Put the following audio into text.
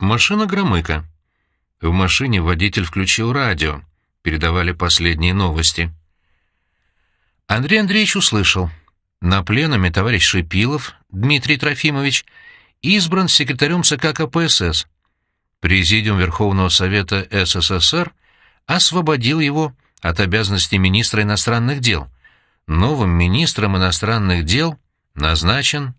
Машина Громыка. В машине водитель включил радио. Передавали последние новости. Андрей Андреевич услышал. На пленуме товарищ Шипилов Дмитрий Трофимович избран секретарем ЦК КПСС. Президиум Верховного Совета СССР освободил его от обязанностей министра иностранных дел. Новым министром иностранных дел назначен